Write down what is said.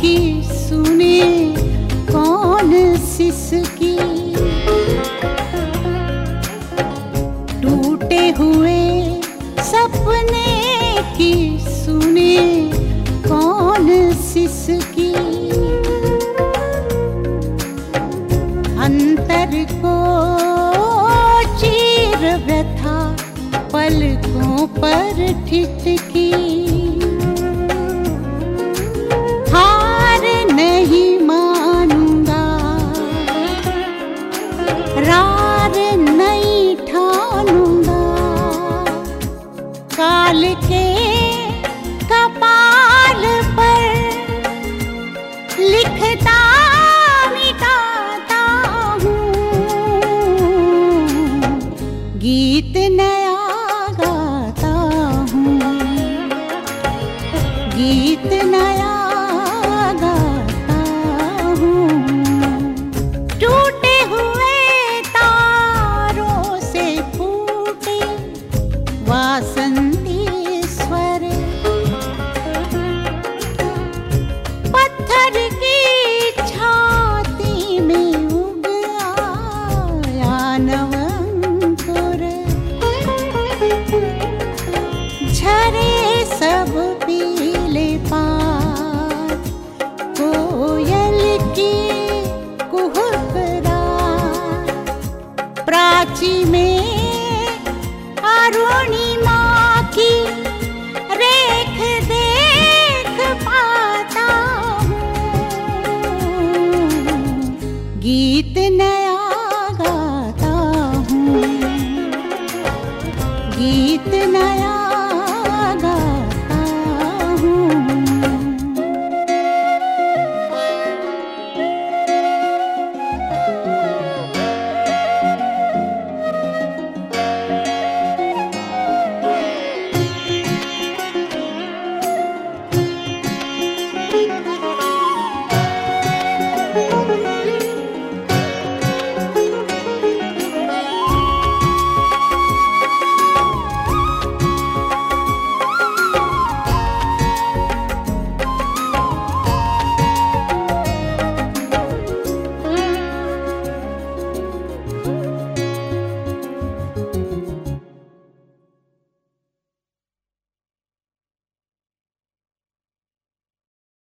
की सुने कौन सिसकी? टूटे हुए सपने की सुने कौन सिसकी? अंतर को चीर व्यथा पलकों पर ठिठकी। रार नहीं ठानूँगा। काल के कपाल पर लिखता मिटाता हूँ। गीत नया गाता हूँ। गीत नया लक्ष्मे अरुणिमा की रेख देख पाता हूँ। गीत नया गाता हूँ। गीत नया